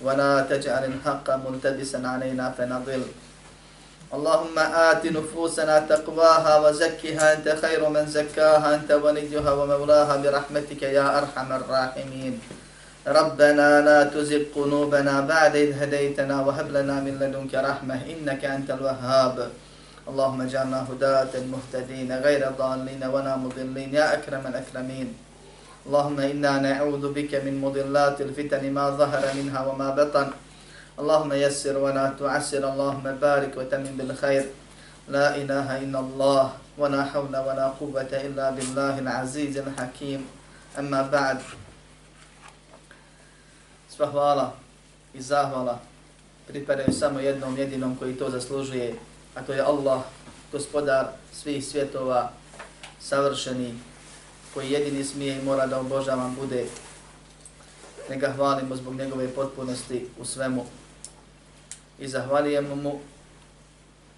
ولا تجعل الحق ملتبسا علينا فنضل. اللهم آت نفوسنا تقواها وزكها. أنت خير من زكاها. أنت وليها ومولاها. برحمتك يا أرحم الراحمين. ربنا لا تزغ قلوبنا بعد إذ هديتنا. وهب لنا من لدنك رحمة. إنك أنت الوهاب. اللهم اجعلنا هداة مهتدين غير ضالين ولا مضلين. يا أكرم الأكرمين. اللهم إنا نعوذ بك من مضلات الفتن ما ظهر منها وما بطن اللهم يسر ولا تعسر اللهم بارك وتمن بالخير لا إله إلا الله ولا حول ولا قوة إلا بالله العزيز الحكيم أما بعد Sva hvala i zahvala pripadaju samo jednom jedinom koji to zaslužuje, a to je Allah, gospodar svih svjetova, savršeni, koji jedini smije i mora da obožavam bude, ne ga hvalimo zbog njegove potpunosti u svemu. I zahvalijemo mu,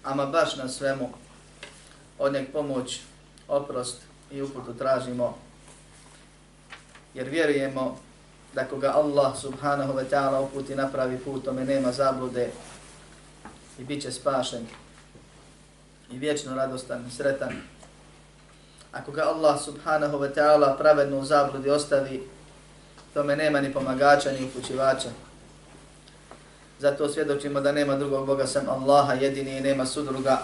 ama baš na svemu, od njeg pomoć, oprost i uputu tražimo, jer vjerujemo da koga Allah subhanahu wa ta'ala uputi napravi put, tome nema zablude i bit će spašen. I vječno radostan i sretan. Ako ga Allah subhanahu wa ta'ala pravedno u zabludi ostavi, tome nema ni pomagača ni upućivača. Zato svjedočimo da nema drugog Boga sem Allaha jedini i nema sudruga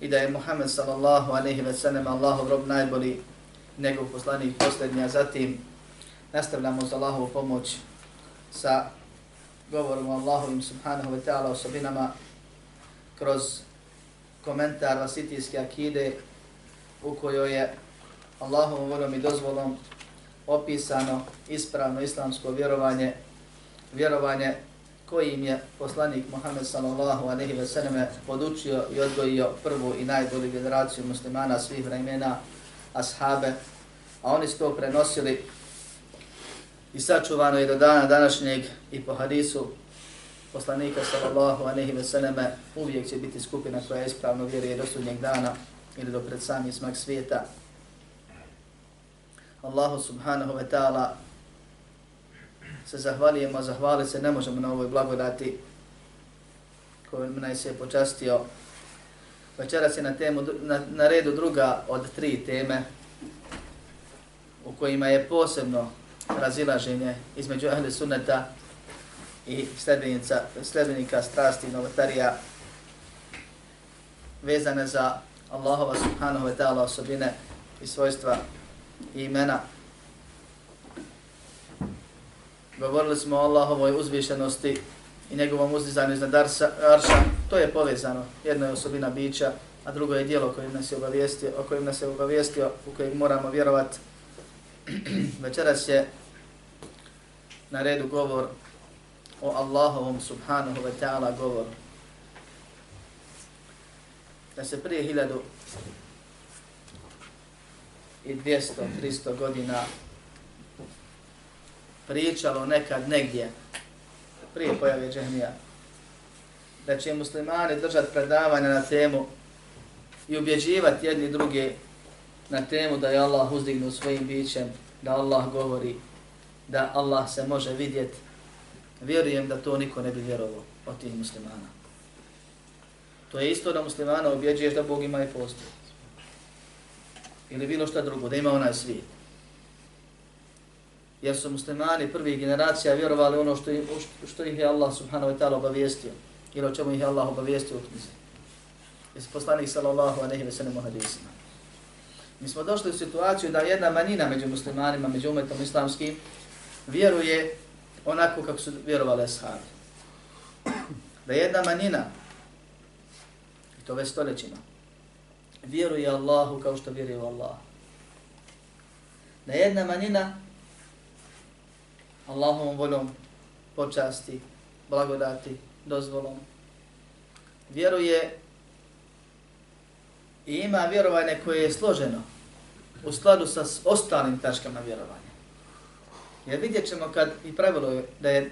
i da je Muhammed sallallahu alaihi wa sallam Allahov rob najbolji njegov poslanik posljednji, a zatim nastavljamo za Allahovu pomoć sa govorom o Allahovim subhanahu wa ta'ala osobinama kroz komentar vasitijske akide u kojoj je Allahom volom i dozvolom opisano ispravno islamsko vjerovanje, vjerovanje kojim je poslanik Muhammed sallallahu alejhi ve selleme podučio i odgojio prvu i najbolju generaciju muslimana svih vremena, ashabe, a oni su to prenosili i sačuvano je do dana današnjeg i po hadisu poslanika sallallahu alejhi ve selleme uvijek će biti skupina koja ispravno vjeruje do sudnjeg dana ili do pred sami smak svijeta. Allahu subhanahu wa ta'ala se zahvalijemo, zahvali se, ne možemo na ovoj blagodati koju nam se je počastio. Večeras je na, temu, na, na redu druga od tri teme u kojima je posebno razilaženje između ahli sunneta i sljedbenika strasti novotarija vezane za Allahova subhanahu wa ta'ala osobine i svojstva i imena. Govorili smo o Allahovoj uzvišenosti i njegovom uzdizanju iznad arša. To je povezano. Jedna je osobina bića, a drugo je dijelo kojim nas je obavijestio, o kojim nas je obavijestio, u kojeg moramo vjerovati. Večeras je na redu govor o Allahovom subhanahu wa ta'ala govor. Da se prije hiljadu i 200, 300 godina pričalo nekad negdje, prije pojave džehmija, da će muslimani držati predavanja na temu i ubjeđivati jedni druge na temu da je Allah uzdignu svojim bićem, da Allah govori, da Allah se može vidjeti, vjerujem da to niko ne bi vjerovao od tih muslimana. To je isto da muslimana objeđuješ da Bog ima i postoji ili bilo šta drugo, da ima onaj svijet. Jer su muslimani prvih generacija vjerovali ono što, što ih je Allah subhanahu wa ta'ala obavijestio ili o čemu ih je Allah obavijestio u knjizi. Jesi poslanik sallallahu aleyhi ve sallam hadisima. Mi smo došli u situaciju da jedna manjina među muslimanima, među umetom islamskim, vjeruje onako kako su vjerovali ashabi. Da jedna manjina, to već stoljećima, vjeruje Allahu kao što vjeruje u Allah. Da jedna manjina Allahovom voljom počasti, blagodati, dozvolom, vjeruje i ima vjerovanje koje je složeno u skladu sa ostalim tačkama vjerovanja. Jer vidjet ćemo kad i pravilo je da je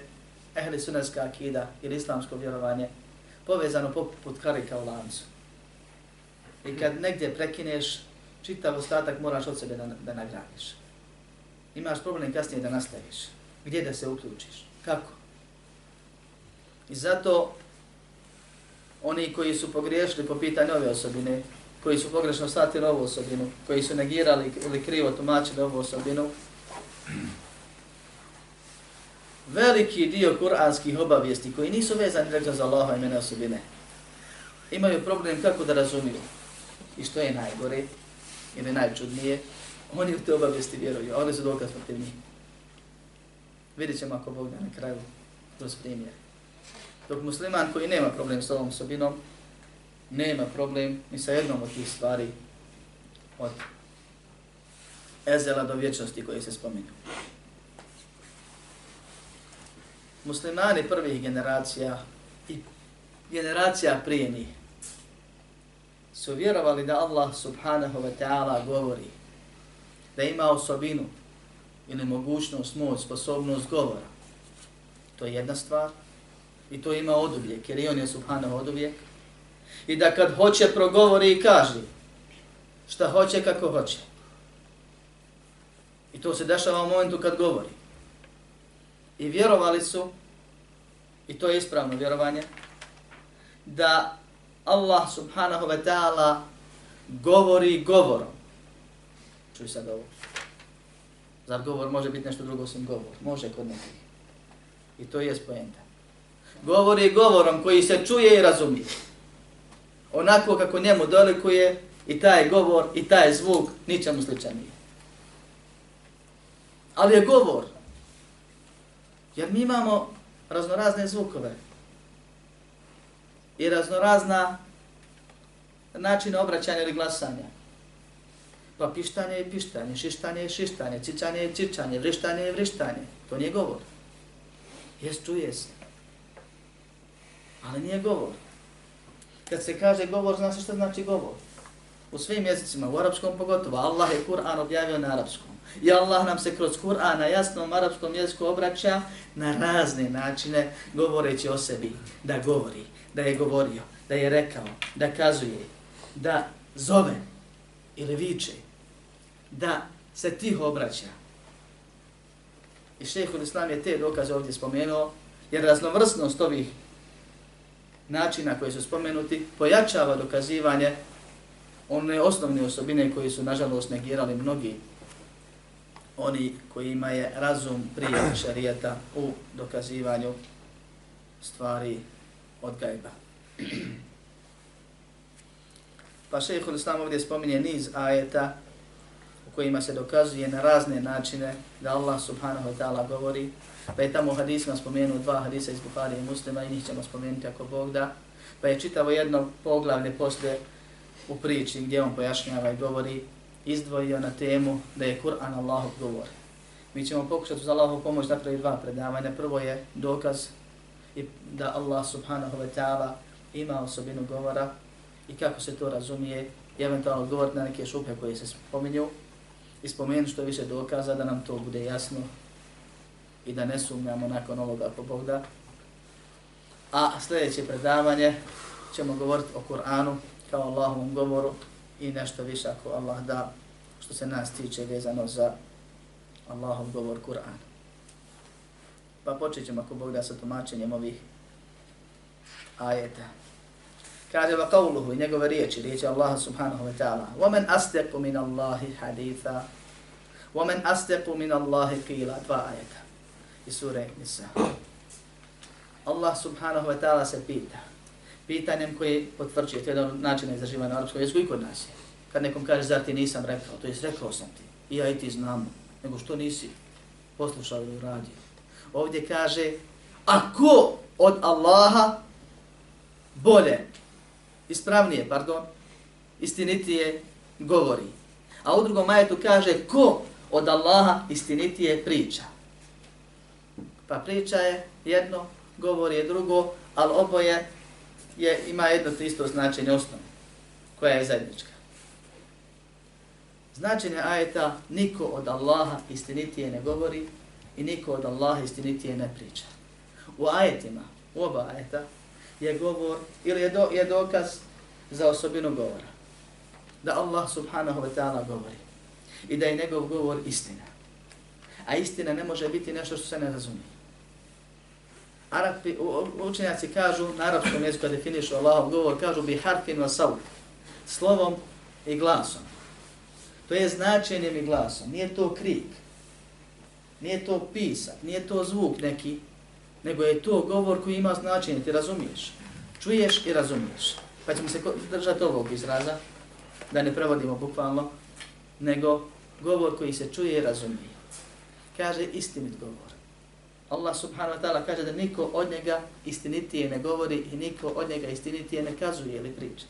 ehli sunetska akida ili islamsko vjerovanje povezano poput karika u lancu. I kad negdje prekineš, čitav ostatak moraš od sebe da, da nagradiš. Imaš problem kasnije da nastaviš. Gdje da se uključiš? Kako? I zato oni koji su pogriješili po pitanju ove osobine, koji su pogrešno shvatili ovu osobinu, koji su negirali ili krivo tumačili ovu osobinu, veliki dio kuranskih obavijesti koji nisu vezani rekla za Allaha i mene osobine, imaju problem kako da razumiju. I što je najgore ili najčudnije, oni u te obavijesti vjeruju, a oni su dokaz protiv njih. Vidjet ćemo ako Bog na kraju kroz primjer. Dok musliman koji nema problem s ovom osobinom, nema problem ni sa jednom od tih stvari od ezela do vječnosti koje se spominju. Muslimani prvih generacija i generacija prije njih su vjerovali da Allah subhanahu wa ta'ala govori da ima osobinu ili mogućnost, moć, sposobnost govora. To je jedna stvar. I to ima oduvijek, jer i on je subhanahu oduvijek i da kad hoće progovori i kaže šta hoće kako hoće. I to se dešava u momentu kad govori. I vjerovali su, i to je ispravno vjerovanje, da Allah subhanahu wa ta'ala govori govorom. Čuj sad ovo. Zar govor može biti nešto drugo osim govor? Može kod nekih. I to je spojenta. Govori govorom koji se čuje i razumije onako kako njemu dolikuje i taj govor i taj zvuk ničemu sličan nije. Ali je govor. Jer mi imamo raznorazne zvukove i raznorazna načina obraćanja ili glasanja. Pa pištanje je pištanje, šištanje je šištanje, cičanje je cičanje, vrištanje je vrištanje. To nije govor. Jes, čuje se. Ali nije govor. Kad se kaže govor, zna se što znači govor. U svim jezicima, u arapskom pogotovo, Allah je Kur'an objavio na arapskom. I Allah nam se kroz Kur'an na jasnom arapskom jeziku obraća na razne načine govoreći o sebi. Da govori, da je govorio, da je rekao, da kazuje, da zove ili viče, da se tiho obraća. I šehhul Islam je te dokaze ovdje spomenuo, jer raznovrsnost ovih načina koji su spomenuti pojačava dokazivanje one osnovne osobine koje su nažalost negirali mnogi oni koji ima je razum prije šarijeta u dokazivanju stvari od gajba. Pa šehhul Islam ovdje spominje niz ajeta u kojima se dokazuje na razne načine da Allah subhanahu wa ta'ala govori Pa je tamo u hadisima spomenuo dva hadisa iz Buhari i muslima i njih ćemo spomenuti ako Bog da. Pa je čitavo jedno poglavlje posle u priči gdje on pojašnjava i govori, izdvojio na temu da je Kur'an Allahov govor. Mi ćemo pokušati za Allahov pomoć napraviti dva predavanja. Prvo je dokaz da Allah subhanahu wa ta'ala ima osobinu govora i kako se to razumije i eventualno odgovoriti na neke šupe koje se spominju i spomenu što više dokaza da nam to bude jasno i da ne sumnjamo nakon ovoga po Bog da. A sljedeće predavanje ćemo govoriti o Kur'anu kao Allahovom govoru i nešto više ako Allah da što se nas tiče vezano za Allahov govor Kur'an. Pa počet ćemo ako Bog da sa tumačenjem ovih ajeta. Kaže va qavluhu i njegove riječi, riječi Allah subhanahu wa ta'ala. وَمَنْ أَسْتَقُ مِنَ اللَّهِ حَدِيثًا وَمَنْ أَسْتَقُ مِنَ اللَّهِ قِيلًا Dva ajeta i sure Nisa. Allah subhanahu wa ta'ala se pita. Pitanjem koje potvrđuje, to je jedan način izraživanja na arapskom jeziku i kod nas je. Kad nekom kaže, zar ti nisam rekao, to je rekao sam ti. I ja i ti znamo. Nego što nisi poslušao ili uradio. Ovdje kaže, ako od Allaha bolje, ispravnije, pardon, istinitije govori. A u drugom majetu kaže, ko od Allaha istinitije priča. Pa priča je jedno, govor je drugo, ali oboje je, ima jedno to isto značenje osnovno, koja je zajednička. Značenje ajeta, niko od Allaha istinitije ne govori i niko od Allaha istinitije ne priča. U ajetima, u oba ajeta, je govor, ili je, do, je dokaz za osobinu govora. Da Allah subhanahu wa ta'ala govori. I da je njegov govor istina. A istina ne može biti nešto što se ne razumije. Arapi, učenjaci kažu, na arapskom jeziku definišu Allahov govor, kažu bi harfin wa sav, slovom i glasom. To je značenjem i glasom. Nije to krik. Nije to pisak. Nije to zvuk neki. Nego je to govor koji ima značenje. Ti razumiješ. Čuješ i razumiješ. Pa ćemo se držati ovog izraza. Da ne prevodimo bukvalno. Nego govor koji se čuje i razumije. Kaže istinit govor. Allah subhanahu wa ta'ala kaže da niko od njega istinitije ne govori i niko od njega istinitije ne kazuje ili priča.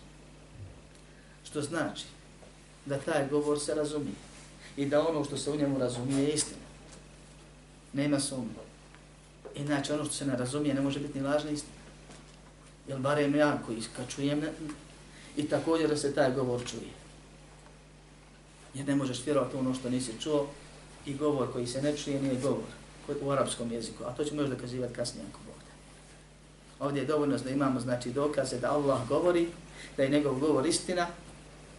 Što znači da taj govor se razumije i da ono što se u njemu razumije je istina. Nema sumnje. Inače ono što se ne razumije ne može biti ni lažna istina. Jel barem ja koji kad čujem ne, i također da se taj govor čuje. Jer ne možeš vjerovati ono što nisi čuo i govor koji se ne čuje nije govor u arapskom jeziku. A to ćemo još dokazivati kasnije ako Bog da. Ovdje je dovoljno da imamo znači dokaze da Allah govori, da je njegov govor istina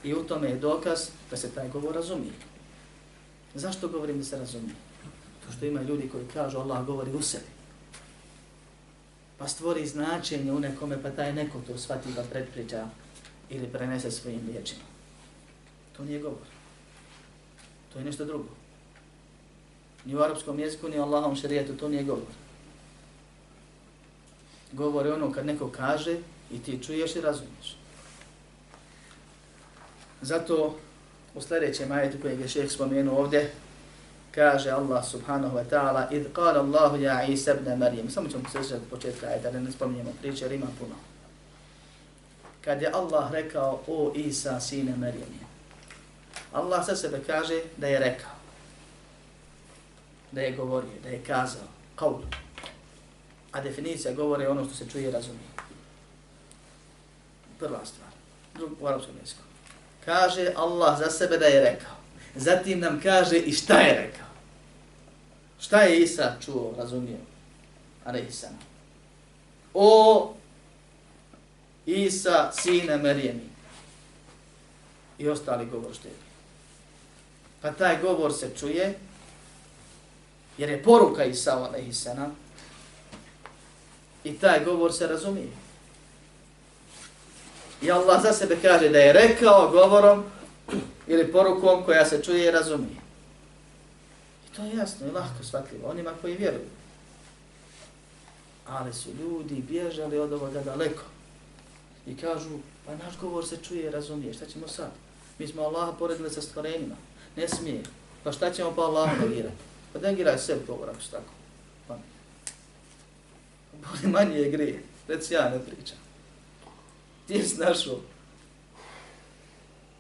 I u tome je dokaz da se taj govor razumije. Zašto govorim da se razumije? To što ima ljudi koji kažu Allah govori u sebi. Pa stvori značenje u nekome, pa taj neko to shvati da predpriča ili prenese svojim riječima. To nije govor. To je nešto drugo. Ni u arapskom jeziku, ni u Allahom šarijetu, to nije govor. Govor je ono kad neko kaže i ti čuješ i razumiješ. Zato u sljedećem ajetu kojeg je šeheh spomenuo ovdje, kaže Allah subhanahu wa ta'ala id qala Allahu ja Isa ibn Maryam. Samo ćemo se sjećati početka ajeta, da ne spominjemo priče, jer ima puno. Kad je Allah rekao o Isa sine Maryam. Allah sa sebe kaže da je rekao. Da je govorio, da je kazao. kaul. A definicija govore ono što se čuje i razumije. Prva stvar. Drug, u arapskom jeziku kaže Allah za sebe da je rekao. Zatim nam kaže i šta je rekao. Šta je Isa čuo, razumio? A Isa. O Isa, sine Merijemi. I ostali govor što je. Pa taj govor se čuje, jer je poruka Isa, alaihisana, i taj govor se razumije. I Allah za sebe kaže da je rekao govorom ili porukom koja se čuje i razumije. I to je jasno i lahko shvatljivo onima koji vjeruju. Ali su ljudi bježali od ovoga daleko. I kažu, pa naš govor se čuje i razumije, šta ćemo sad? Mi smo Allaha poredili sa stvorenjima. Ne smije. Pa šta ćemo pa Allaha negirati? Pa negiraj sebi govor ako tako. Pa. Bolje manje je grije. Reci ja ne pričam ti si našao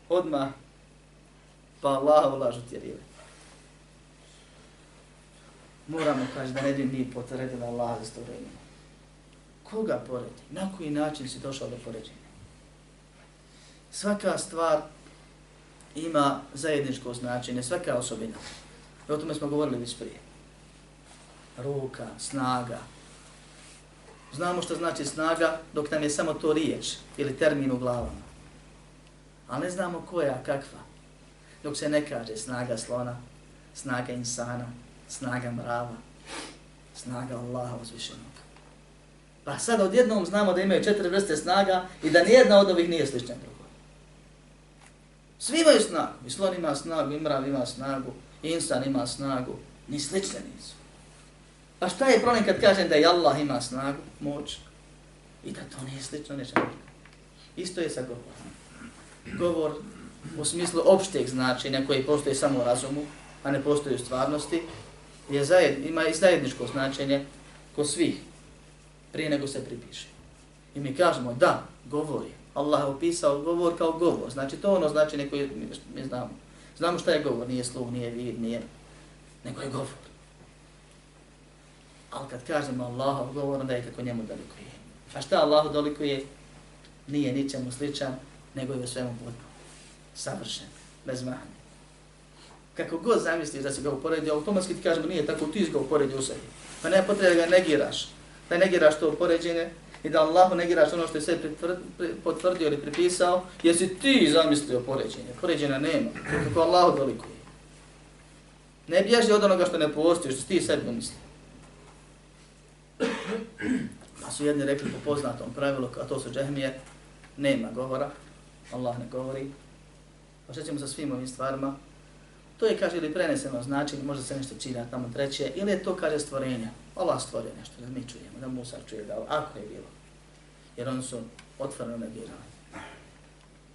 odmah pa Allah ulažu ti rive. Moramo kaži da ne bi mi potredili Allah za stvorenje. Koga poredi? Na koji način si došao do poređenja? Svaka stvar ima zajedničko značenje, svaka osobina. I o tome smo govorili već prije. Ruka, snaga, Znamo što znači snaga dok nam je samo to riječ ili termin u glavama. A ne znamo koja, kakva. Dok se ne kaže snaga slona, snaga insana, snaga mrava, snaga Allaha uzvišenog. Pa sad odjednom znamo da imaju četiri vrste snaga i da nijedna od ovih nije slična drugoj. Svi imaju snagu. I slon ima snagu, i mrav ima snagu, insan ima snagu. Ni slične nisu. A šta je problem kad kažem da je Allah ima snagu, moć i da to nije slično nečemu? Isto je sa govorom. Govor u smislu opšteg značenja koji postoji samo u razumu, a ne postoji u stvarnosti, je zajed, ima i zajedničko značenje ko svih prije nego se pripiše. I mi kažemo da, govori. Allah je opisao govor kao govor. Znači to ono značenje koje mi, mi znamo. Znamo šta je govor, nije sluh, nije vid, nije, nego je govor. Ali kad kažemo Allahov govor, onda je kako njemu dolikuje. A šta Allahu dolikuje? nije ničemu sličan, nego je u svemu potpuno. Savršen, bez mahne. Kako god zamisliš da si ga uporedio, automatski ti kažemo nije tako, ti si ga uporedio u sebi. Pa ne potrebe da ga negiraš. Da negiraš to upoređenje i da Allahu negiraš ono što je sve potvrdio ili pripisao, jesi ti zamislio poređenje. Poređenja nema, kako Allahu veliko je. Ne bježi od onoga što ne postoji, što ti sebi umislio. Pa su jedni rekli po poznatom pravilu, a to su džehmije, nema govora, Allah ne govori. Pa što ćemo sa svim ovim stvarima? To je, kaže, ili preneseno značenje, možda se nešto čira tamo treće, ili je to, kaže, stvorenja. Allah stvorio nešto, da mi čujemo, da Musa čuje, da ako je bilo. Jer oni su otvoreno negirali.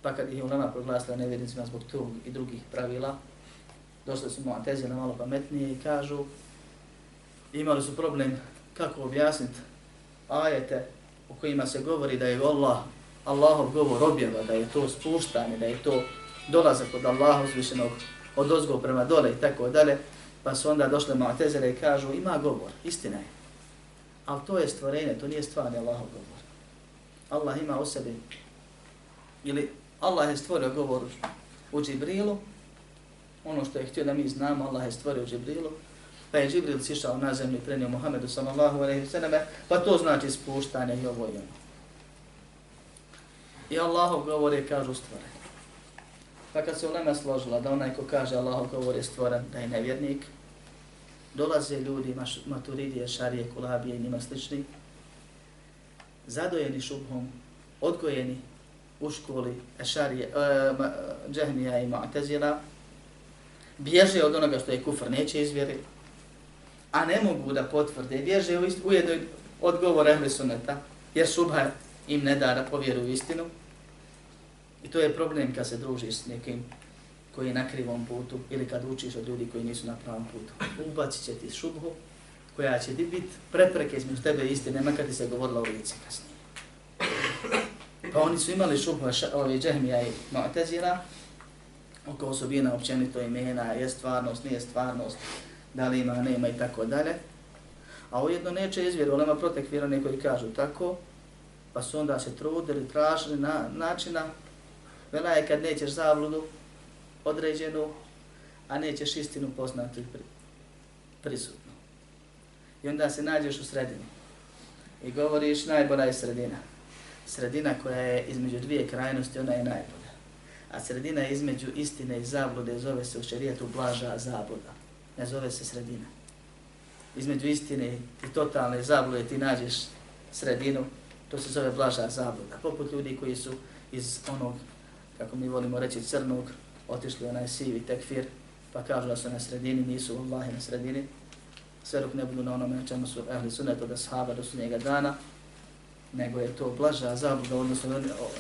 Pa kad je ulema proglasila nevjernicima zbog tog i drugih pravila, došli su mu na malo pametnije i kažu, imali su problem kako objasniti ajete u kojima se govori da je Allah, Allahov govor objava, da je to spuštanje, da je to dolazak od Allaha uzvišenog od ozgo prema dole i tako dalje, pa su onda došle Mu'tezile i kažu ima govor, istina je. Ali to je stvorenje, to nije stvarni Allahov govor. Allah ima u sebi, ili Allah je stvorio govor u Džibrilu, ono što je htio da mi znamo, Allah je stvorio u Džibrilu, pa je Džibril sišao na zemlju i prenio Muhammedu sallallahu alaihi sallam, pa to znači spuštanje i ovo i ono. I Allahov govor je kažu stvorenje. Pa kad se ulema složila da onaj ko kaže Allahov govor je stvoren, da je nevjernik, dolaze ljudi, maturidije, šarije, kulabije i njima slični, zadojeni šubhom, odgojeni u školi e, šarije, e, ma, džehnija i mu'tezila, bježe od onoga što je kufr, neće izvjeri, a ne mogu da potvrde, bježe u, u jednoj odgovor ehli suneta, jer šubha im ne da da povjeruju istinu, I to je problem kad se družiš s nekim koji je na krivom putu ili kad učiš od ljudi koji nisu na pravom putu. Ubacit će ti šubhu koja će ti biti prepreke između tebe i istine, makar ti se govorila u lice kasnije. Pa oni su imali šubhu ovi džehmija i mu'tazira oko osobina općenito imena, je stvarnost, nije stvarnost, da li ima, nema i tako dalje. A ujedno neće izvjeru, nema protekvirani koji kažu tako, pa su onda se trudili, tražili na, načina Vela je kad nećeš zavludu određenu, a nećeš istinu poznati pri, prisutno. I onda se nađeš u sredini i govoriš najbolja je sredina. Sredina koja je između dvije krajnosti, ona je najbolja. A sredina između istine i zablude zove se u šarijetu blaža zabluda. Ne zove se sredina. Između istine i totalne zablude ti nađeš sredinu, to se zove blaža zabluda. Poput ljudi koji su iz onog kako mi volimo reći crnog, otišli onaj sivi tekfir, pa kažu da su na sredini, nisu Allahi na sredini, sve dok ne budu na onome na čemu su ehli sunet od ashaba do sunnjega dana, nego je to blaža zabluda odnosno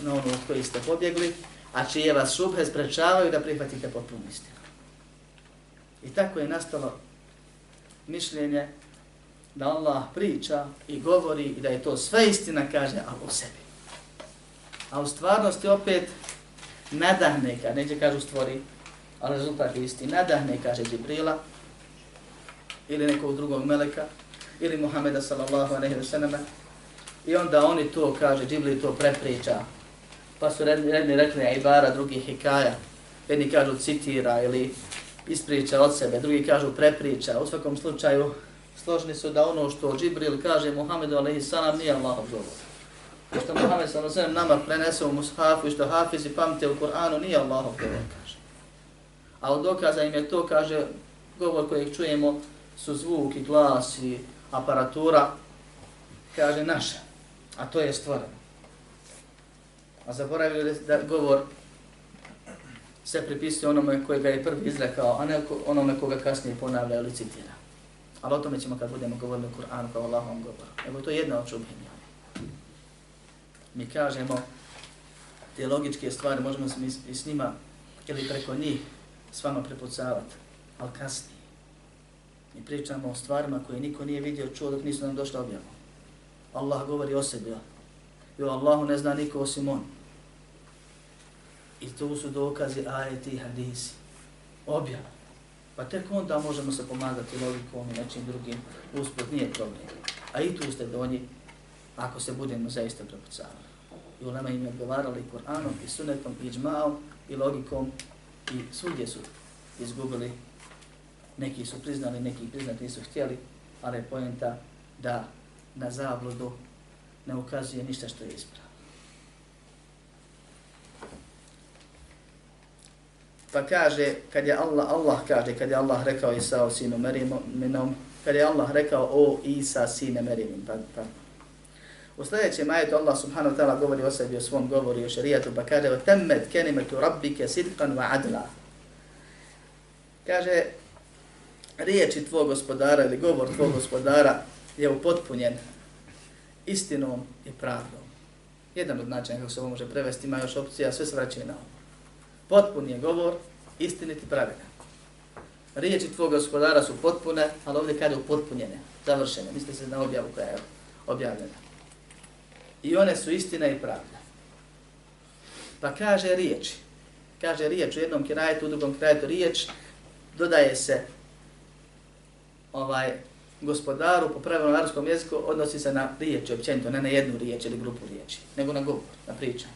na ono od koji ste pobjegli, a čije vas šubhe sprečavaju da prihvatite potpunu istinu. I tako je nastalo mišljenje da Allah priča i govori i da je to sve istina, kaže, a o sebi. A u stvarnosti opet nadahne, kad neće kažu stvori, ali rezultat je isti, nadahne, kaže Džibrila, ili nekog drugog meleka, ili Muhameda sallallahu aleyhi wa sallam, i onda oni to, kaže, Džibril to prepriča, pa su redni, redni rekli Ibara, drugi Hikaja, jedni kažu citira ili ispriča od sebe, drugi kažu prepriča, u svakom slučaju složni su da ono što Džibril kaže Muhammedu aleyhi sallam nije Allahov govor što Muhammed sa Nosem nama prenese u mushafu i što hafizi pamte u Kur'anu nije Allahov govor, kaže. A od dokaza im je to, kaže, govor kojeg čujemo su zvuk i glas i aparatura, kaže naša, a to je stvoreno. A zaboravili da govor se pripisuje onome koji ga je prvi izrekao, a ne onome koga kasnije ponavlja ili citira. Ali o tome ćemo kad budemo govorili o Kur'anu kao Allahom govoru. Evo to je jedna od čubhenja mi kažemo te logičke stvari, možemo se i s njima ili preko njih s vama prepucavati, ali kasnije. Mi pričamo o stvarima koje niko nije vidio, čuo dok nisu nam došli objavom. Allah govori o sebi. I o Allahu ne zna niko osim on. I to su dokazi ajeti i hadisi. Objava. Pa tek onda možemo se pomagati logikom i nečim drugim. Uspod nije problem. A i tu ste donji ako se budemo zaista prepucavali. I ulema im je odgovarali Kur'anom i sunetom i džmaom i logikom i svugdje su izgubili. Neki su priznali, neki priznati nisu htjeli, ali je pojenta da na zabludu ne ukazuje ništa što je ispravno. Pa kaže, kad je Allah, Allah kaže, kad je Allah rekao Isa sinu Merinom, kad je Allah rekao o Isa sine Merinom, pa, pa. U sljedećem ajetu Allah subhanahu wa ta'ala govori o sebi, o svom govoru i o šarijatu, pa kaže, وَتَمَّتْ temmet رَبِّكَ rabbike sidqan wa adla. Kaže, riječi tvog gospodara ili govor tvog gospodara je upotpunjen istinom i pravdom. Jedan od načina kako se ovo može prevesti, ima još opcija, sve se vraćaju na ovo. Potpun je govor, istinit i pravedan. Riječi tvog gospodara su potpune, ali ovdje kada je upotpunjene, završene, misli se na objavu koja je objavljena. I one su istina i pravda. Pa kaže riječi. Kaže riječ u jednom kirajetu, u drugom kirajetu riječ, dodaje se ovaj gospodaru po pravilnom arabskom jeziku odnosi se na riječi općenito, ne na jednu riječ ili grupu riječi, nego na govor, na pričanje.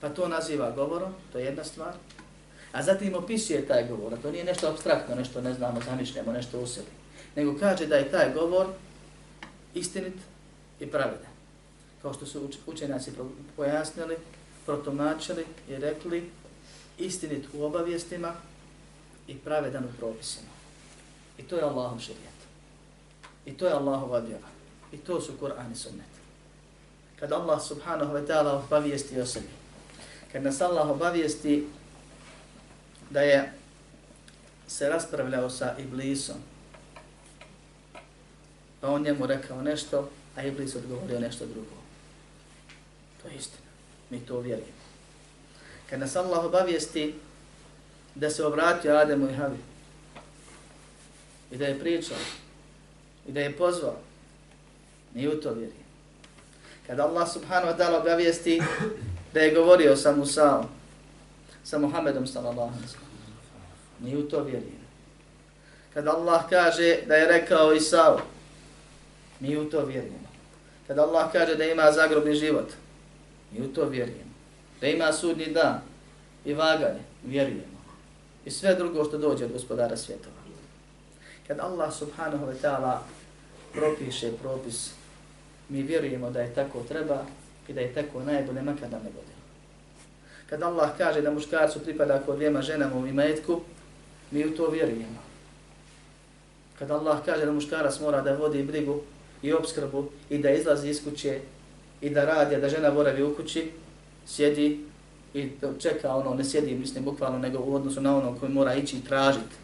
Pa to naziva govorom, to je jedna stvar. A zatim opisuje taj govor, a to nije nešto abstraktno, nešto ne znamo, zamišljamo, nešto u sebi. Nego kaže da je taj govor istinit i pravedan. Kao što su učenjaci pojasnili, protumačili i rekli istinit u obavijestima i pravedan u propisima. I to je Allahom širijet. I to je Allahova vjera. I to su Kur'an i sunnet. Kad Allah subhanahu wa ta'ala obavijesti o sebi, kad nas Allah obavijesti da je se raspravljao sa Iblisom, pa on njemu rekao nešto, a Iblis odgovorio nešto drugo. To je istina. Mi to vjerujemo. Kad nas Allah obavijesti da se obratio Ademu i Havi i da je pričao i da je pozvao, mi u to vjerujemo. Kad Allah subhanahu wa ta'ala obavijesti da je govorio sa Musaom, sa Muhammedom sallallahu alaihi wa Mi u to vjerujemo. Kad Allah kaže da je rekao Isao, mi u to vjerujemo. Kad Allah kaže da ima zagrobni život, mi u to vjerujemo. Da ima sudnji dan i vaganje, vjerujemo. I sve drugo što dođe od gospodara svjetova. Kad Allah subhanahu wa ta'ala propiše propis, mi vjerujemo da je tako treba i da je tako najbolje, makar da ne bude. Kad Allah kaže da muškarcu pripada kod dvijema ženama u imetku, mi u to vjerujemo. Kad Allah kaže da muškarac mora da vodi brigu i obskrbu i da izlazi iz kuće i da radi, da žena boravi u kući, sjedi i čeka ono, ne sjedi, mislim, bukvalno, nego u odnosu na ono koji mora ići i tražiti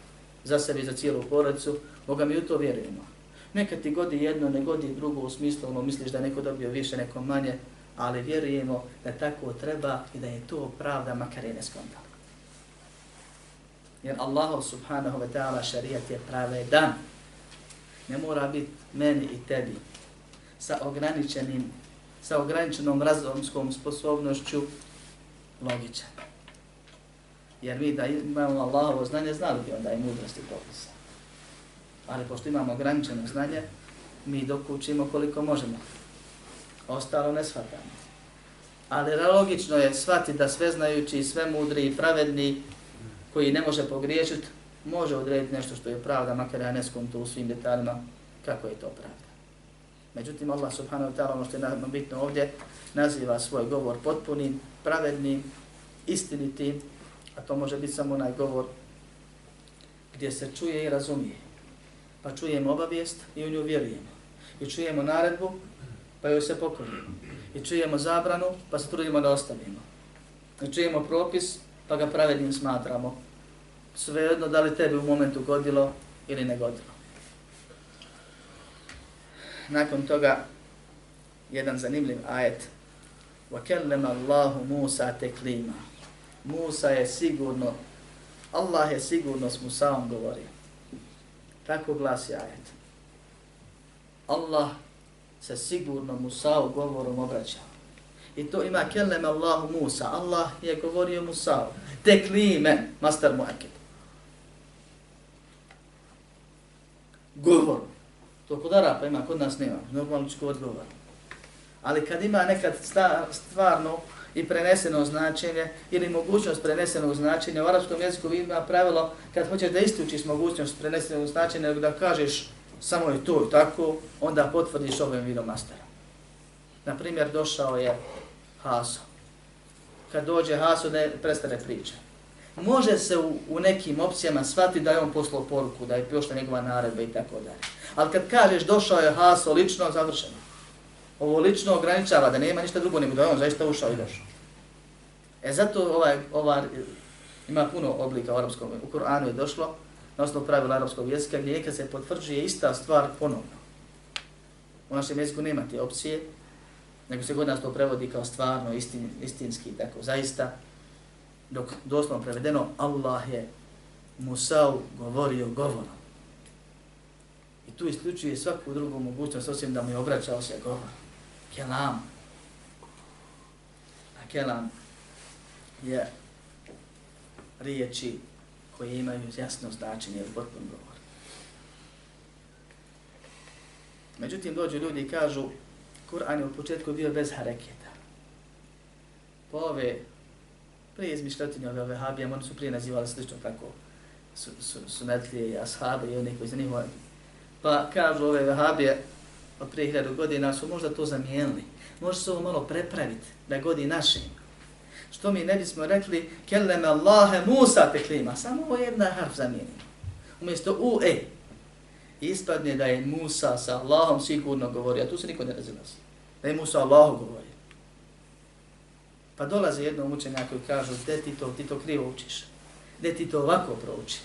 za sebe i za cijelu porodicu, Boga mi u to vjerujemo. Nekad ti godi jedno, ne godi drugo u smislu, ono, misliš da neko dobio više, neko manje, ali vjerujemo da tako treba i da je to pravda, makar je neskonta. Jer Allah subhanahu wa ta'ala šarijat je pravedan. Ne mora biti meni i tebi sa ograničenim, sa ograničenom razumskom sposobnošću logičan. Jer mi da imamo Allahovo znanje, znali bi onda i mudrosti propisa. Ali pošto imamo ograničeno znanje, mi dok učimo koliko možemo. Ostalo ne shvatamo. Ali logično je shvati da sve znajući, sve mudri i pravedni koji ne može pogriješiti, može odrediti nešto što je pravda, makar ja ne skontu u svim detaljima kako je to pravda. Međutim, Allah subhanahu wa ta'ala, ono što je bitno ovdje, naziva svoj govor potpunim, pravednim, istinitim, a to može biti samo onaj govor gdje se čuje i razumije. Pa čujemo obavijest i u nju vjerujemo. I čujemo naredbu, pa joj se pokorimo. I čujemo zabranu, pa se trudimo da ostavimo. I čujemo propis, pa ga pravednim smatramo. Svejedno da li tebi u momentu godilo ili ne godilo Nakon toga, jedan zanimljiv ajet. وَكَلَّمَ اللَّهُ مُوسَى تَكْلِيمًا Musa je sigurno, Allah je sigurno s Musaom govorio. Tako glasi ajet. Allah se sigurno Musao govorom obraćao. I to ima kellem Allahu Musa. Allah je govorio Musao. Teklime, master muakid. Govor. To kod Arapa ima, kod nas nema. Normalno ću odgovor. Ali kad ima nekad stvarno i preneseno značenje ili mogućnost prenesenog značenja, u arapskom jeziku ima pravilo kad hoćeš da istučiš mogućnost prenesenog značenja, da kažeš samo je to i tako, onda potvrdiš ovim vidom mastera. Naprimjer, došao je Haso. Kad dođe Haso, ne prestane priča. Može se u, u nekim opcijama shvati da je on poslao poruku, da je pošla njegova naredba i tako dalje. Ali kad kažeš došao je Haso lično, završeno. Ovo lično ograničava da nema ništa drugo nego da je on zaista ušao i došao. E zato ovaj, ovaj, ima puno oblika u arapskom, u Kur'anu je došlo, na osnovu pravila arapskog jezika, gdje kad se potvrđuje ista stvar ponovno. U našem jeziku nema te opcije, nego se god nas to prevodi kao stvarno, istin, istinski, tako, zaista, dok doslovno prevedeno, Allah je Musa'u govorio govorom. I tu isključuje svaku drugu mogućnost, osim da mu je obraćao se govor. Kelam. A kelam je riječi koje imaju jasno značenje u potpun govor. Međutim, dođu ljudi i kažu, Kur'an je u početku bio bez hareketa. Po ove prije izmišljotinje ove vehabije, oni su prije nazivali slično tako su, su, su i ashabe i oni koji zanimaju. Pa kažu ove vehabije od pa prije hiljadu godina su možda to zamijenili. Može se ovo malo prepraviti da godi našim. Što mi ne bismo rekli, kelleme Allahe Musa te klima, samo ovo jedna harf zamijenimo. Umjesto u e, ispadne da je Musa sa Allahom sigurno govori, a tu se niko ne razilazi. Da je Musa Allahu govori. Pa dolaze jednom učenjaku i kažu, gde ti to, ti to krivo učiš? Gde ti to ovako prouči?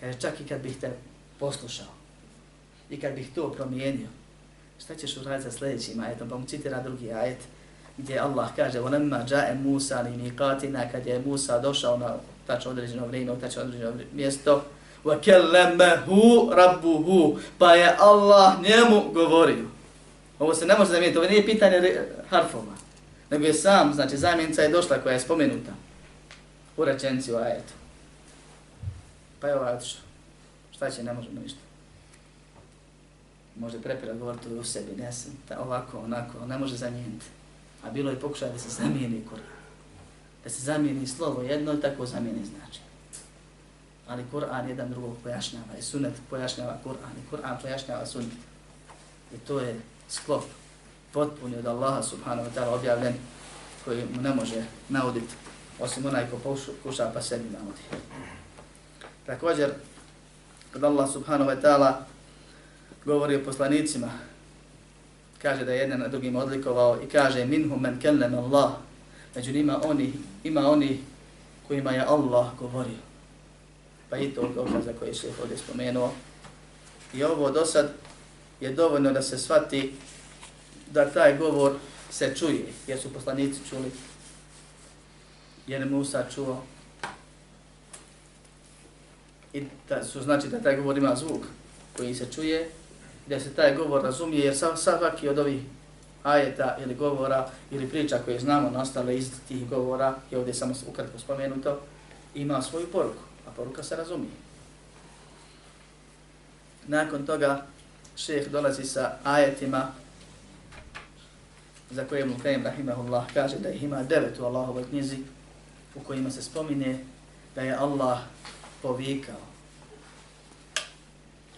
Kaže, čak i kad bih te poslušao i kad bih to promijenio, šta ćeš uraditi za sljedećim ajetom? Pa mu citira drugi ajet gdje Allah kaže وَنَمَّا جَاءَ مُوسَى لِمِقَاتِنَا kad je Musa došao na tačno određeno vrijeme, u tačno određeno mjesto وَكَلَّمَهُ رَبُّهُ pa je Allah njemu govorio. Ovo se ne može zamijeniti, ovo nije pitanje harfova, nego je sam, znači zamjenica je došla koja je spomenuta u rečenci u ajetu. Pa je ovaj otišao. Šta će, ne možemo ništa. Može prepira govoriti o sebi, ne sam, ovako, onako, ne može zamijeniti. A bilo je pokušaj da se zamijeni Kur'an. Da se zamijeni slovo jedno i tako zamijeni znači. Ali Kur'an jedan drugog pojašnjava i sunet pojašnjava Kur'an i Kur'an pojašnjava sunet. I to je sklop potpuni od Allaha subhanahu wa ta'ala objavljen koji mu ne može nauditi osim onaj ko kuša pa sebi naudi. Također, kad Allah subhanahu wa ta'ala govori o poslanicima, kaže da je jedan na drugim odlikovao i kaže minhum men kellem Allah, među njima oni, ima oni kojima je Allah govorio. Pa i to dokaza koji se ovdje spomenuo. I ovo do sad je dovoljno da se shvati da taj govor se čuje, jer su poslanici čuli, jer Musa čuo. I da su znači da taj govor ima zvuk koji se čuje, da se taj govor razumije, jer svaki od ovih ajeta ili govora ili priča koje znamo nastale iz tih govora, je ovdje samo ukratko spomenuto, ima svoju poruku, a poruka se razumije. Nakon toga šeheh dolazi sa ajetima za koje mu Kajim Rahimahullah kaže da ih ima devet u Allahovoj knjizi u kojima se spomine da je Allah povikao.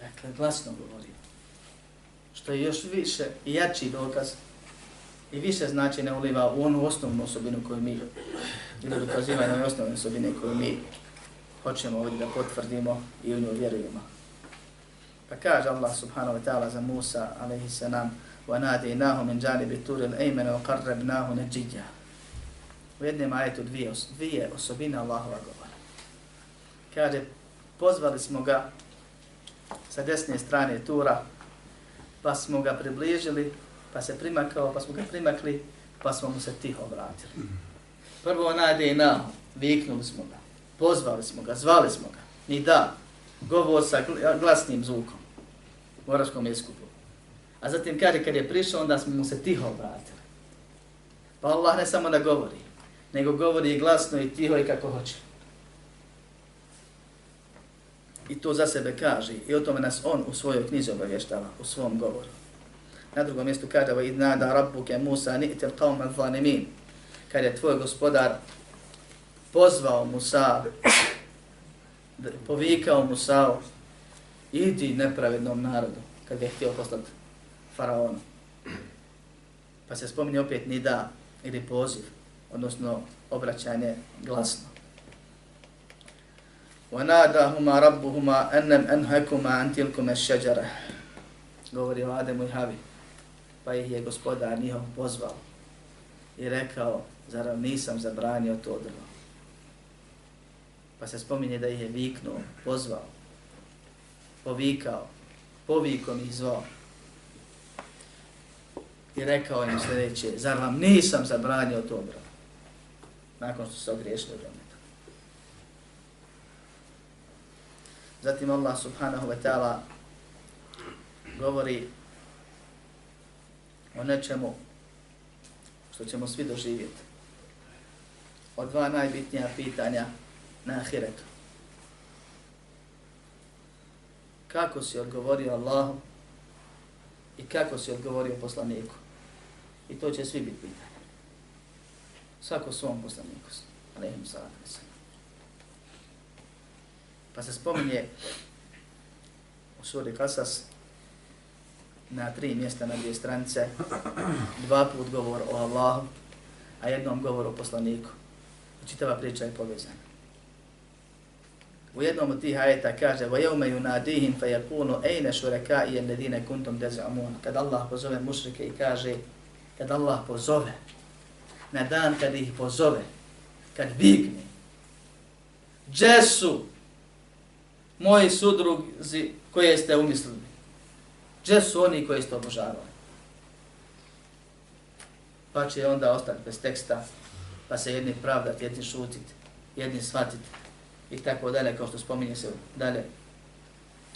Dakle, glasno govori što je još više i jači dokaz i više značenja uliva u onu osnovnu osobinu koju mi, ili dokazivaju na osnovne osobine koju mi hoćemo ovdje da potvrdimo i u nju vjerujemo. Pa kaže Allah subhanahu wa ta'ala za Musa alaihi salam وَنَادِينَاهُ مِنْ جَانِبِ تُورِ الْأَيْمَنَ وَقَرَّبْنَاهُ نَجِّجَ U jednom ajetu dvije, dvije osobine Allahova govora. Kaže, pozvali smo ga sa desne strane Tura, pa smo ga približili, pa se primakao, pa smo ga primakli, pa smo mu se tiho vratili. Prvo nade i nam, viknuli smo ga, pozvali smo ga, zvali smo ga, ni da, govor sa glasnim zvukom u arabskom jeskupu. A zatim kaže, kad je prišao, onda smo mu se tiho vratili. Pa Allah ne samo da govori, nego govori i glasno i tiho i kako hoće. I to za sebe kaže i o tome nas on u svojoj knjizi obavještava, u svom govoru. Na drugom mjestu kaže va idna da rabbuke Musa ni'til qawma zalimin. Kad je tvoj gospodar pozvao Musa, povikao Musa, idi nepravednom narodu, kad je htio poslati faraonu. Pa se spominje opet nida ili poziv, odnosno obraćanje glasno. وَنَادَهُمَا رَبُّهُمَا أَنَّمْ أَنْهَكُمَا عَنْ تِلْكُمَ الشَّجَرَ Govori o Ademu i Havi. Pa ih je gospodar njihov pozvao i rekao, zar nisam zabranio to drvo? Pa se spominje da ih je viknuo, pozvao, povikao, povikom ih zvao. I rekao im sljedeće, zar vam nisam zabranio to drvo? Nakon što se ogriješili od Zatim Allah subhanahu wa ta'ala govori o nečemu što ćemo svi doživjeti. O dva najbitnija pitanja na ahiretu. Kako si odgovorio Allahu i kako si odgovorio poslaniku. I to će svi biti pitanje. Svako svom poslaniku. Alehim salatu Pa se spominje u suri Kasas na tri mjesta na dvije stranice, dva put govor o Allahu, a jednom govor o poslaniku. Čitava priča je povezana. U jednom od tih ajeta kaže وَيَوْمَ يُنَادِهِمْ فَيَكُونُ أَيْنَ شُرَكَائِيَ الَّذِينَ كُنْتُمْ دَزَعْمُونَ Kad Allah pozove mušrike i kaže, kad Allah pozove, na dan kad ih pozove, kad vigne, gdje su moji sudruzi koje ste umislili? Gdje su oni koji ste obožavali? Pa će onda ostati bez teksta, pa se jedni pravdati, jedni šutiti, jedni shvatiti i tako dalje, kao što spominje se dalje.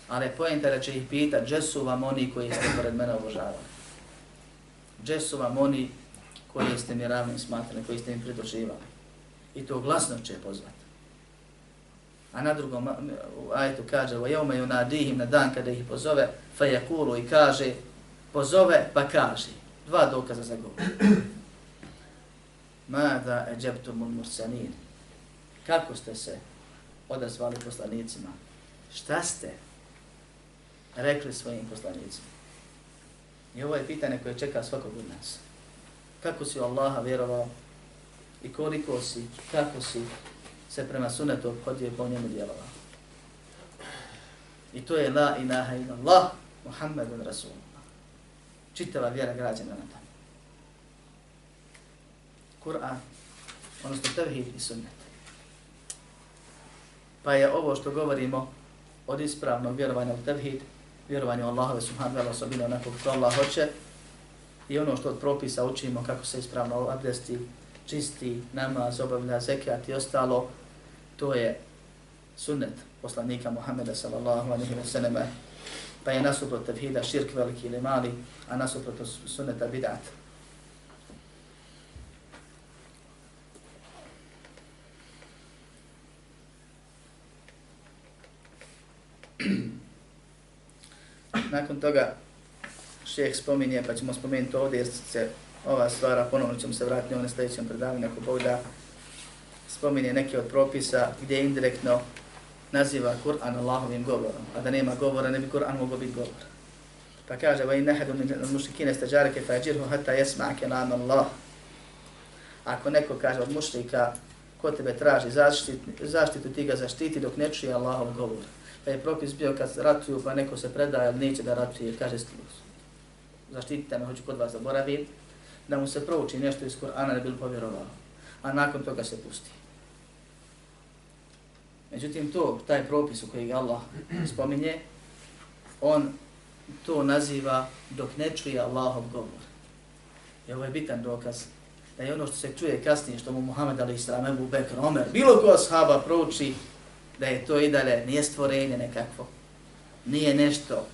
Ali pojenta da će ih pitati, gdje su vam oni koji ste pored mene obožavali? Gdje su vam oni koji ste mi ravni smatrali, koji ste mi pridruživali? I to glasno će pozvati. A na drugom ajetu kaže وَيَوْمَ يُنَادِهِمْ na dan kada ih pozove فَيَكُولُ i kaže pozove pa kaže. Dva dokaza za govor. مَاذَا أَجَبْتُمُ الْمُرْسَنِينَ Kako ste se odazvali poslanicima? Šta ste rekli svojim poslanicima? I ovo je pitanje koje čeka svakog od nas. Kako si u Allaha vjerovao i koliko si, kako si se prema sunetu obhodio i po njemu djelovao. I to je la ilaha ila Allah, Muhammedun Rasulullah. Čitava vjera građana na tome. Kur'an, odnosno tevhid i sunnet. Pa je ovo što govorimo od ispravnog vjerovanja u tevhid, vjerovanje u Allahove subhanahu wa ta'ala onako kako Allah hoće, i ono što od propisa učimo kako se ispravno abdesti, čisti, namaz, obavlja, zekat i ostalo, to je sunnet poslanika Muhammeda sallallahu alaihi wa sallam, pa je nasuprot tevhida širk veliki ili mali, a nasuprot sunneta bid'at. Nakon toga šeheh spominje, pa ćemo spomenuti ovdje jer se ova stvara, ponovno ćemo se vratiti u sljedećem predavanju, ako Bog da, spominje neke od propisa gdje indirektno naziva Kur'an Allahovim govorom, a da nema govora ne bi Kur'an mogao biti govor. Pa kaže, va inna nehadu min mušrikine stađareke fa jeđirhu hata jesma kelam Allah. Ako neko kaže od mušrika, ko tebe traži zaštitu, zaštitu ti ga zaštiti dok ne čuje Allahov govor. Pa je propis bio kad ratuju pa neko se predaje, ali neće da ratuje, kaže zaštitite me, hoću kod vas zaboraviti, da mu se prouči nešto iz Kur'ana ne bi povjerovao. A nakon toga se pusti. Međutim, to, taj propis u koji Allah spominje, on to naziva dok ne čuje Allahov govor. I ovo je bitan dokaz da je ono što se čuje kasnije, što mu Muhammed Ali Islam, Ebu Bekr, Omer, bilo ko ashaba prouči, da je to i dalje nije stvorenje nekakvo, nije nešto,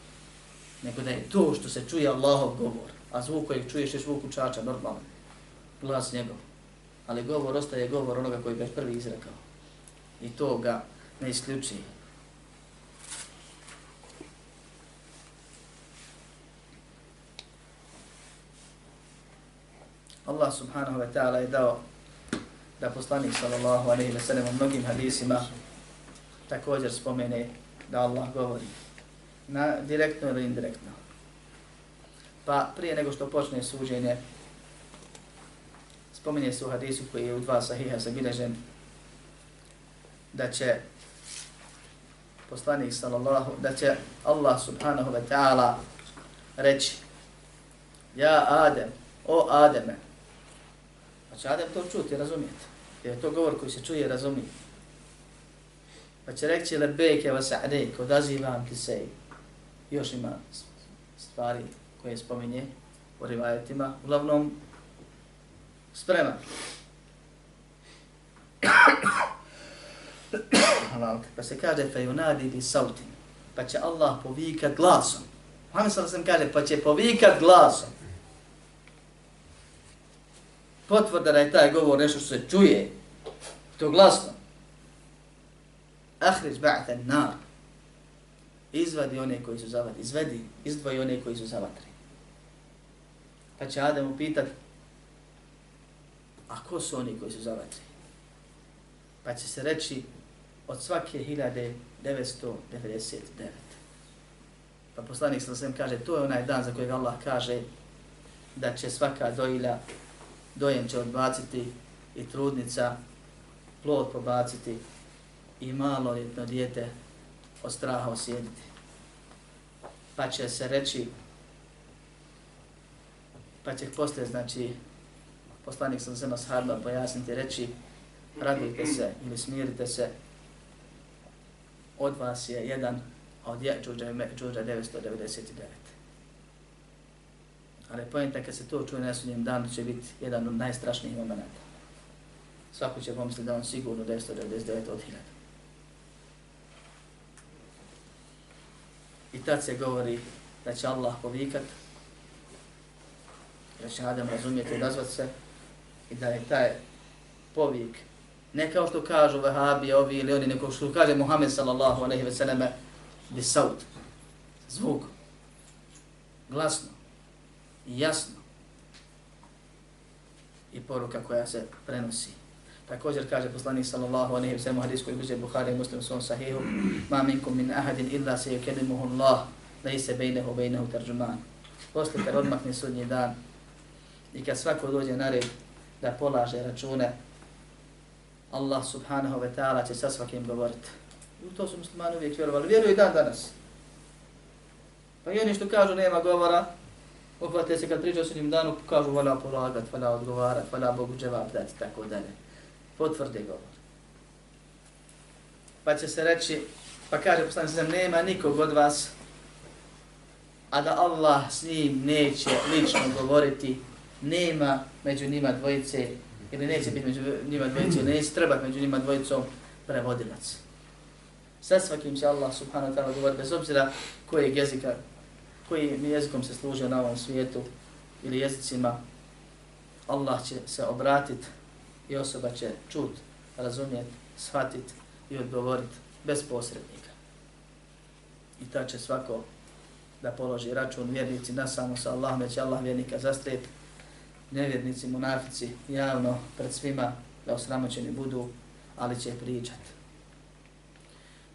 nego da je to što se čuje Allahov govor, a zvuk kojeg čuješ je zvuk učača, normalno, glas njegov. Ali govor ostaje govor onoga koji ga je prvi izrekao i to ga ne isključi. Allah subhanahu wa ta'ala je dao da poslanik sallallahu alaihi wa sallam u mnogim hadisima također spomene da Allah govori na direktno ili indirektno. Pa prije nego što počne suđenje, spominje se u hadisu koji je u dva sahiha zabilježen da će poslanik sallallahu, da će Allah subhanahu wa ta'ala reći Ja Adem, o Ademe. Pa će Adem to čuti, razumijete. Jer je to govor koji se čuje, razumije. Pa će reći lebeke vas sa'dek, odazivam ti se. Još ima stvari koje spominje u rivajetima. Uglavnom, sprema. pa se kaže fe yunadi bi sautin. Pa će Allah povikat glasom. Muhammed sallallahu alejhi kaže pa će povikat glasom. Potvrda da je taj govor nešto što se čuje. To glasno. Ahriz ba'ta nar. Izvadi one koji su zavatri, Izvedi, izdvoji one koji su zavatri. Pa će Adam pitat, a ko su oni koji su zavatri? Pa će se reći, od svake 1999. Pa poslanik sa svem kaže, to je onaj dan za kojeg Allah kaže da će svaka dojilja, dojem će odbaciti i trudnica plod pobaciti i malo jedno dijete od straha osjediti. Pa će se reći, pa će posle, znači, poslanik sam se nas pojasniti, reći, radite se ili smirite se, od vas je jedan od Jeđuđa i Međuđa 999. Ali pojenta kad se to čuje na sudnjem danu će biti jedan od najstrašnijih momenta. Svako će pomisliti da on sigurno 999 od 1000. I tad se govori da će Allah povikat, da će Adam razumjeti i razvat se i da je taj povik Ne kao što kažu vahabi, ovi ili oni, neko što kaže Muhammed sallallahu alaihi ve selleme, bi saud. zvuk, glasno jasno i poruka koja se prenosi. Također kaže poslanik sallallahu alejhi ve sellem u hadisku i buđe Bukhari i muslim svom sahihu, ma minkum min ahadin illa se yukelimuhu Allah, da baynahu se bejnehu bejnehu tarđuman. Posle kad odmakne sudnji dan i kad svako dođe na red da polaže račune, Allah subhanahu wa ta'ala će sa svakim govoriti. U to su muslimani uvijek vjerovali. Vjeruju i dan danas. Pa i oni što kažu nema govora, uhvate se kad priča o njim danu, kažu vala polagat, vala odgovarat, vala Bogu dževab dati, tako dalje. Potvrde govor. Pa će se reći, pa kaže poslanik nema nikog od vas, a da Allah s njim neće lično govoriti, nema među njima dvojice ili neće biti među njima dvojicom, neće trebati među njima dvojicom prevodilac. Sa svakim će Allah subhanahu wa ta'ala govoriti, bez obzira kojeg jezika, kojim jezikom se služe na ovom svijetu ili jezicima, Allah će se obratiti i osoba će čut, razumjet, shvatiti i odgovoriti bez posrednika. I ta će svako da položi račun vjernici na samo sa Allahom, će Allah vjernika zastrijeti nevjernici, munafici, javno pred svima da osramoćeni budu, ali će pričat.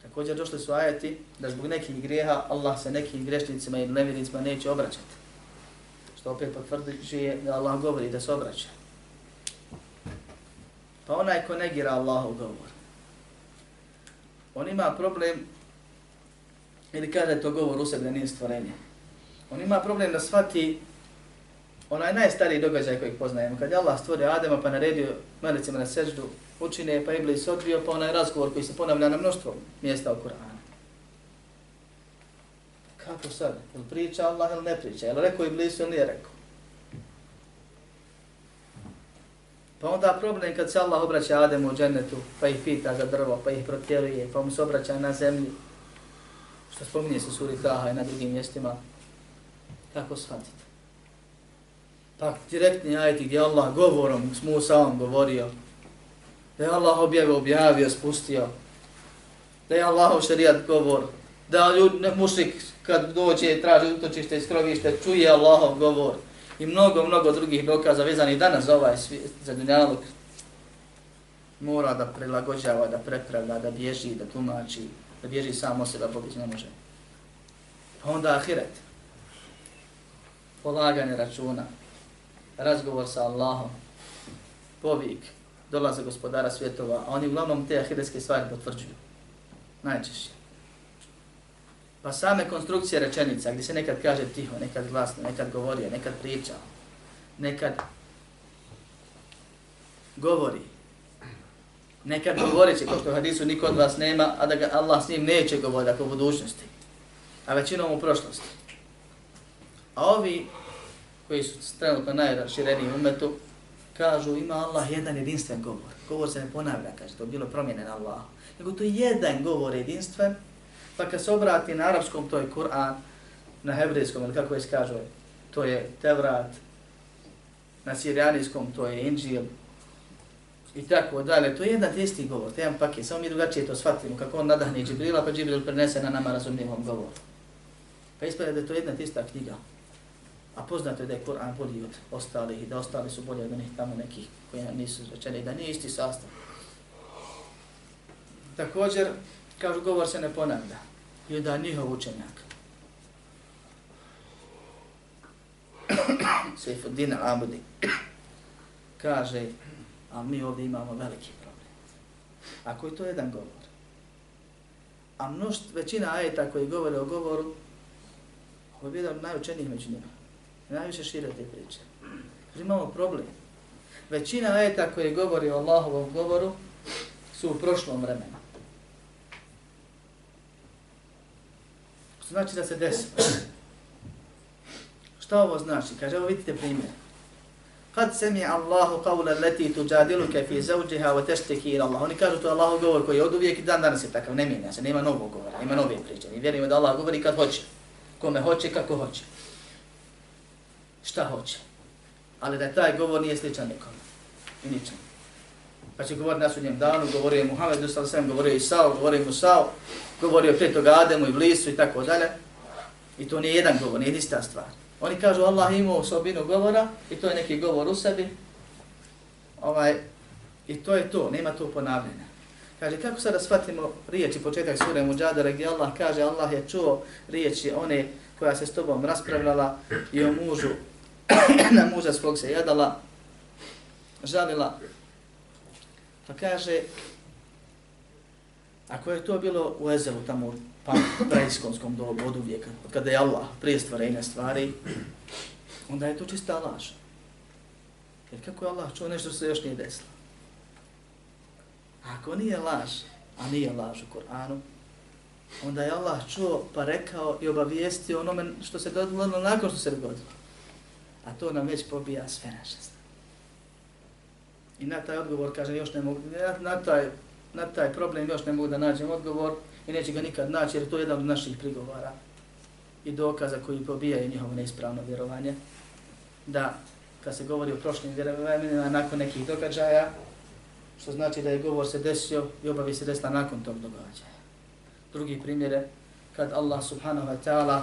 Također došli su ajeti da zbog nekih grijeha Allah se nekim grešnicima i nevjernicima neće obraćati. Što opet potvrđuje da Allah govori da se obraća. Pa onaj ko negira Allahov govor, on ima problem, ili kaže to govor u sebi da nije stvorenje, on ima problem da shvati onaj najstariji događaj kojeg poznajemo, kad je Allah stvorio Adema pa naredio melecima na seždu, učine pa Iblis odbio, pa onaj razgovor koji se ponavlja na mnoštvo mjesta u Kur'anu. Kako sad? Ili priča Allah ili ne priča? Ili rekao Iblis ili nije rekao? Pa onda problem kad se Allah obraća Ademu u džennetu, pa ih pita za drvo, pa ih protjeruje, pa mu se obraća na zemlji, što spominje se suri Taha i na drugim mjestima, kako shvatiti? Pa direktni ajeti gdje Allah govorom s Musaom govorio, da je Allah objavio, objavio, spustio, da je Allah šarijat govor, da ljud, ne, mušik kad dođe, traži utočište i skrovište, čuje Allahov govor, i mnogo, mnogo drugih dokaza vezani danas za ovaj svijet, za dunjalog, mora da prilagođava, da prepravlja, da bježi, da tumači, da bježi samo sebe, pobjeći ne može. Pa onda ahiret, polaganje računa, razgovor sa Allahom, povik, dolaze gospodara svjetova, a oni uglavnom te ahiretske stvari potvrđuju. Najčešće. Pa same konstrukcije rečenica, gdje se nekad kaže tiho, nekad glasno, nekad govorio, nekad priča, nekad govori, nekad govori će, kao što hadisu niko od vas nema, a da ga Allah s njim neće govoriti ako u budućnosti, a većinom u prošlosti. A ovi koji su trenutno najrašireniji umetu, kažu ima Allah jedan jedinstven govor. Govor se ne ponavlja, kaže, to bilo promjene na Allah. Nego to je jedan govor jedinstven, pa kad se obrati na arapskom, to je Kur'an, na hebrejskom, ili kako je skažu, to je Tevrat, na sirijanijskom, to je Inđil, i tako dalje. To je jedan isti govor, to je jedan paket, samo mi drugačije to shvatimo, kako on nadahne Džibrila, pa Džibril prenese na nama razumljivom govoru. Pa ispada da je to jedna tista knjiga. A poznato je da je Kur'an bolji od ostalih i da ostali su bolji od onih tamo nekih koji nisu rečeni, da nije isti sastav. Također, kažu, govor se ne ponavlja. I da njihov učenjak. Sejfuddin Abudi kaže, a mi ovdje imamo veliki problem. Ako je to jedan govor, a mnošt, većina ajeta koji govore o govoru, ovo je jedan najučenijih među njima. Najviše šire te priče. Jer imamo problem. Većina ajeta koji govori o Allahovom govoru su u prošlom vremenu. Što znači da se desilo. Šta ovo znači? Kaže, evo vidite primjer. Kad se mi Allahu qawla leti tuđadiluke fi zawjiha wa tashtaki ila Allah. Oni kažu to je Allahov govor koji je od uvijek i dan danas je takav, ne mijenja se, nema novog govora, ima nove priče. Mi vjerujemo da Allah govori kad hoće, kome hoće, kako hoće. Šta hoće. Ali da taj govor nije sličan nikom. I ničem. Pa će govoriti na sudnjem danu, govorio je Muhammed, sallallahu sam, govorio je Isao, govorio je Musao, govorio je petog Ademu i Blisu i tako dalje. I to nije jedan govor, nije ista stvar. Oni kažu Allah ima osobinu govora i to je neki govor u sebi. Ovaj, I to je to, nema to ponavljanja. Kaže, kako sada shvatimo riječi početak sure Mujadara gdje Allah kaže Allah je čuo riječi one koja se s tobom raspravljala i o mužu, na muža svog se jadala, žalila. Pa kaže, ako je to bilo u Ezelu, tamo pa preiskonskom dobu od uvijeka, od kada je Allah prije stvarenja stvari, onda je to čista laž. Jer kako je Allah čuo nešto se još nije desilo? Ako nije laž, a nije laž u Koranu, onda je Allah čuo pa rekao i obavijestio onome što se dogodilo nakon što se dogodilo. A to nam već pobija sve naše I na taj odgovor, kaže, još ne mogu, na, na, taj, na taj problem još ne mogu da nađem odgovor, i neće ga nikad naći jer to je jedan od naših prigovara i dokaza koji pobijaju njihovo neispravno vjerovanje. Da, kad se govori o prošlim vjerovanjima nakon nekih događaja, što znači da je govor se desio i obavi se desila nakon tog događaja. Drugi primjer je kad Allah subhanahu wa ta'ala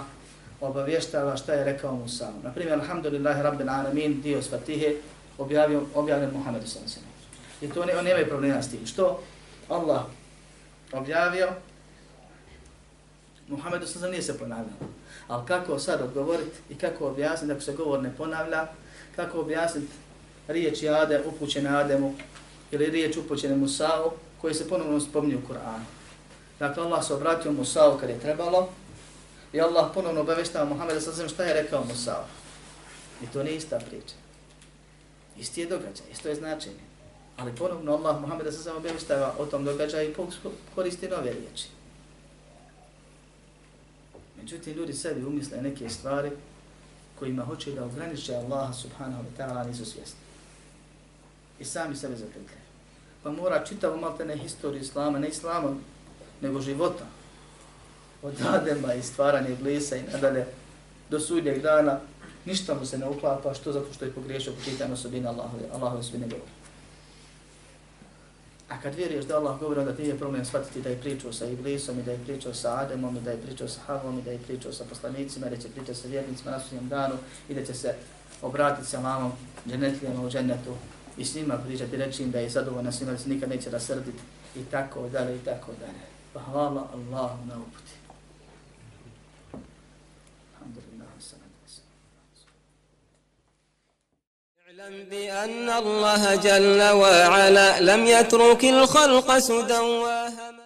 obavještava šta je rekao Musa. Na primjer, alhamdulillahi rabbil alamin, dio svatihe, objavio, objavljen Muhammedu sallallahu I to ne, on nema problema s tim. Što? Allah objavio, Muhammedu sallam nije se ponavljao. Ali kako sad odgovoriti i kako objasniti ako se govor ne ponavlja, kako objasniti riječi Ade upućene Ademu ili riječ upućene Musa'u koji se ponovno spominju u Kur'anu. Dakle, Allah se obratio Musa'u kad je trebalo i Allah ponovno obaveštava Muhammeda sallam šta je rekao Musa. I to nije ista priča. Isti je događaj, isto je značenje. Ali ponovno Allah Muhammeda sallam obaveštava o tom događaju i koristi nove riječi. Međutim, ljudi sebi umisle neke stvari kojima hoće da ograniče Allaha subhanahu wa ta'ala nisu svjesni. I sami sebe zapetljaju. Pa mora čitavu maltene historiju Islama, ne Islama, nego života od Adema i stvaranje Iblisa i nadalje do sudnjeg dana, ništa mu se ne uklapa, što zato što je pogriješio po pitanju osobine Allahove, Allahove osobine govori. A kad vjeruješ da Allah govori, onda ti je problem shvatiti da je pričao sa Iblisom i da je pričao sa Ademom i da je pričao sa Havom i da je pričao sa poslanicima da će pričao sa vjernicima na sudnjem danu i da će se obratiti sa mamom dženetljama u dženetu i s njima pričati reći im da je zadovoljna s njima da se nikad neće rasrditi i tako dalje i tako dalje. Pa hvala Allahu na uputi. اعلم بأن الله جل وعلا لم يترك الخلق سدى وهما